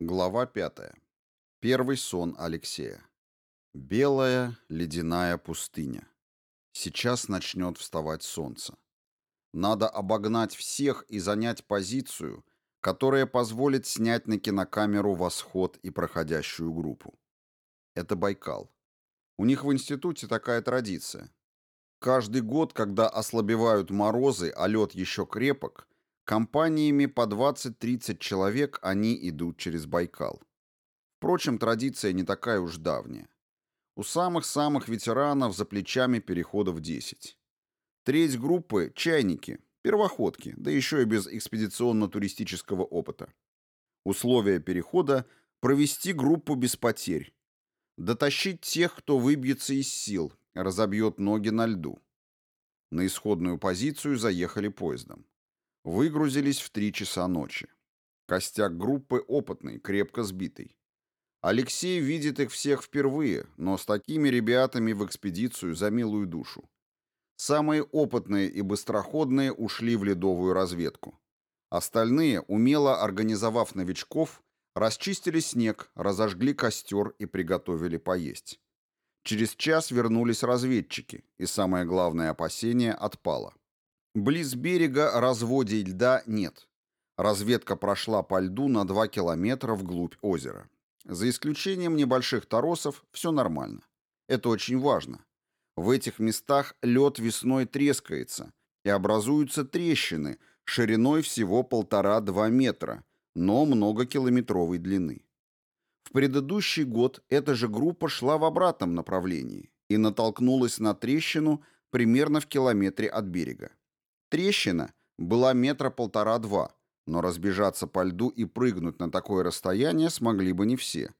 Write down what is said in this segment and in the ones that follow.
Глава пятая. Первый сон Алексея. Белая ледяная пустыня. Сейчас начнет вставать солнце. Надо обогнать всех и занять позицию, которая позволит снять на кинокамеру восход и проходящую группу. Это Байкал. У них в институте такая традиция. Каждый год, когда ослабевают морозы, а лед еще крепок, Компаниями по 20-30 человек они идут через Байкал. Впрочем, традиция не такая уж давняя. У самых-самых ветеранов за плечами переходов 10. Треть группы – чайники, первоходки, да еще и без экспедиционно-туристического опыта. Условия перехода – провести группу без потерь. Дотащить тех, кто выбьется из сил, разобьет ноги на льду. На исходную позицию заехали поездом. Выгрузились в три часа ночи. Костяк группы опытный, крепко сбитый. Алексей видит их всех впервые, но с такими ребятами в экспедицию за милую душу. Самые опытные и быстроходные ушли в ледовую разведку. Остальные, умело организовав новичков, расчистили снег, разожгли костер и приготовили поесть. Через час вернулись разведчики, и самое главное опасение отпало. Близ берега разводий льда нет. Разведка прошла по льду на 2 километра вглубь озера. За исключением небольших торосов все нормально. Это очень важно. В этих местах лед весной трескается, и образуются трещины шириной всего полтора-два метра, но многокилометровой длины. В предыдущий год эта же группа шла в обратном направлении и натолкнулась на трещину примерно в километре от берега. Трещина была метра полтора-два, но разбежаться по льду и прыгнуть на такое расстояние смогли бы не все.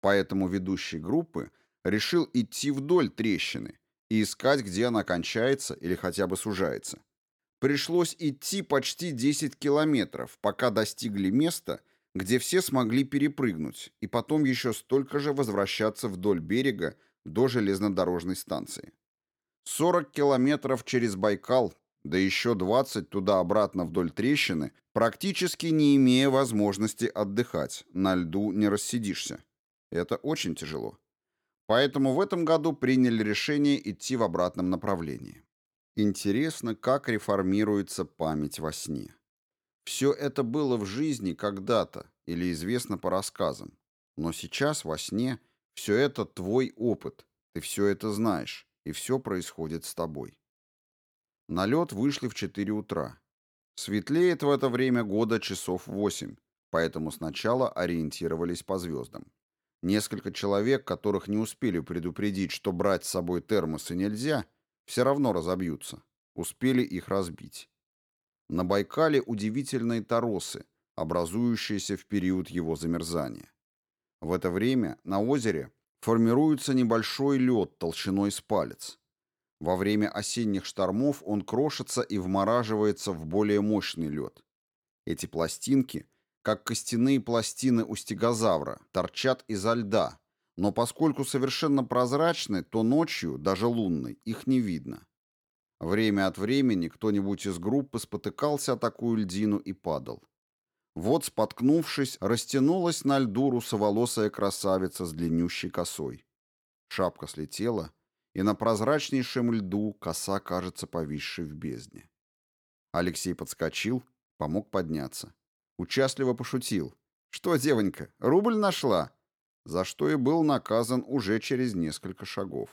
Поэтому ведущий группы решил идти вдоль трещины и искать, где она кончается или хотя бы сужается. Пришлось идти почти 10 километров, пока достигли места, где все смогли перепрыгнуть, и потом еще столько же возвращаться вдоль берега до железнодорожной станции. 40 километров через Байкал да еще 20 туда-обратно вдоль трещины, практически не имея возможности отдыхать, на льду не рассидишься. Это очень тяжело. Поэтому в этом году приняли решение идти в обратном направлении. Интересно, как реформируется память во сне. Все это было в жизни когда-то или известно по рассказам. Но сейчас во сне все это твой опыт, ты все это знаешь, и все происходит с тобой. На лед вышли в 4 утра. Светлеет в это время года часов 8, поэтому сначала ориентировались по звездам. Несколько человек, которых не успели предупредить, что брать с собой термосы нельзя, все равно разобьются. Успели их разбить. На Байкале удивительные торосы, образующиеся в период его замерзания. В это время на озере формируется небольшой лед толщиной с палец. Во время осенних штормов он крошится и вмораживается в более мощный лед. Эти пластинки, как костяные пластины у стегозавра, торчат изо льда, но поскольку совершенно прозрачны, то ночью, даже лунной, их не видно. Время от времени кто-нибудь из группы спотыкался о такую льдину и падал. Вот, споткнувшись, растянулась на льду русоволосая красавица с длиннющей косой. Шапка слетела — и на прозрачнейшем льду коса кажется повисшей в бездне. Алексей подскочил, помог подняться. Участливо пошутил. «Что, девонька, рубль нашла?» За что и был наказан уже через несколько шагов.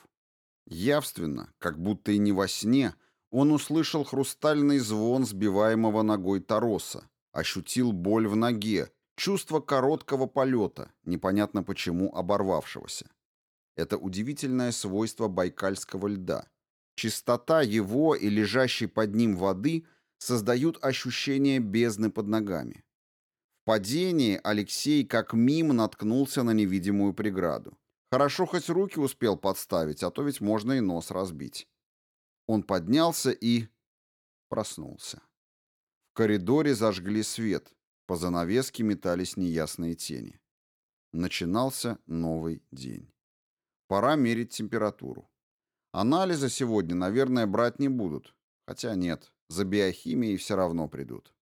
Явственно, как будто и не во сне, он услышал хрустальный звон сбиваемого ногой тороса, ощутил боль в ноге, чувство короткого полета, непонятно почему оборвавшегося. Это удивительное свойство байкальского льда. Чистота его и лежащей под ним воды создают ощущение бездны под ногами. В падении Алексей как мим наткнулся на невидимую преграду. Хорошо хоть руки успел подставить, а то ведь можно и нос разбить. Он поднялся и... проснулся. В коридоре зажгли свет, по занавеске метались неясные тени. Начинался новый день. Пора мерить температуру. Анализы сегодня, наверное, брать не будут. Хотя нет, за биохимией все равно придут.